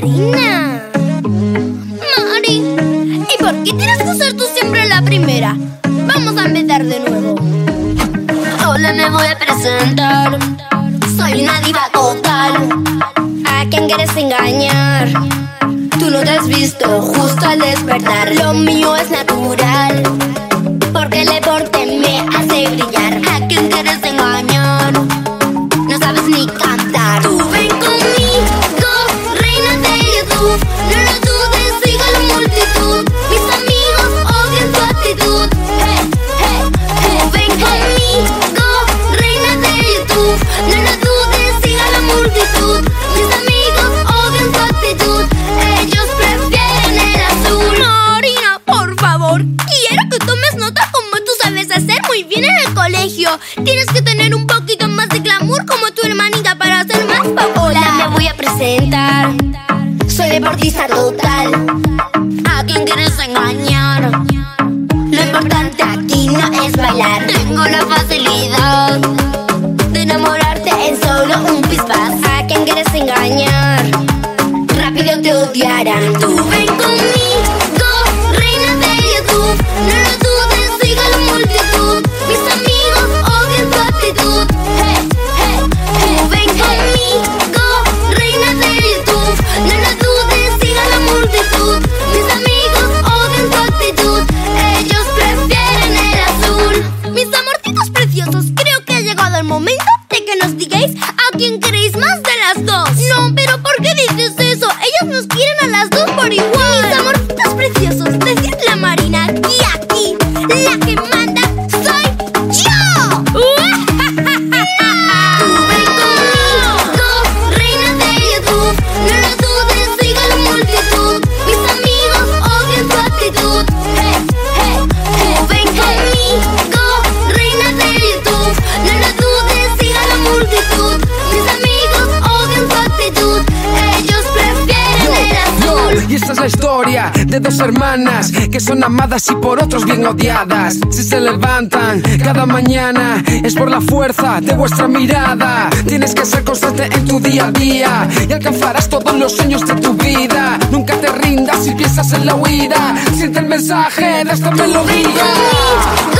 Marina. Mari, ¿y por qué tienes que ser tú siempre la primera? Vamos a empezar de nuevo. Hola, me voy a presentar. Soy una diva total. ¿A quién quieres engañar? Tú no te has visto justo al despertar. Lo mío es natural. Hacer muy bien en el colegio. Tienes que tener un poquito más de glamour como tu hermanita para ser más popular. Hola, me voy a presentar. Soy deportista total. ¿A quién quieres engañar? Lo importante aquí no es bailar. Tengo la facilidad de enamorarte en solo un que manda de dos hermanas que son amadas y por otros bien odiadas. Si se levantan cada mañana es por la fuerza de vuestra mirada. Tienes que ser constante en tu día a día y alcanzarás todos los sueños de tu vida. Nunca te rindas si piensas en la huida. Siente el mensaje de esta melodía.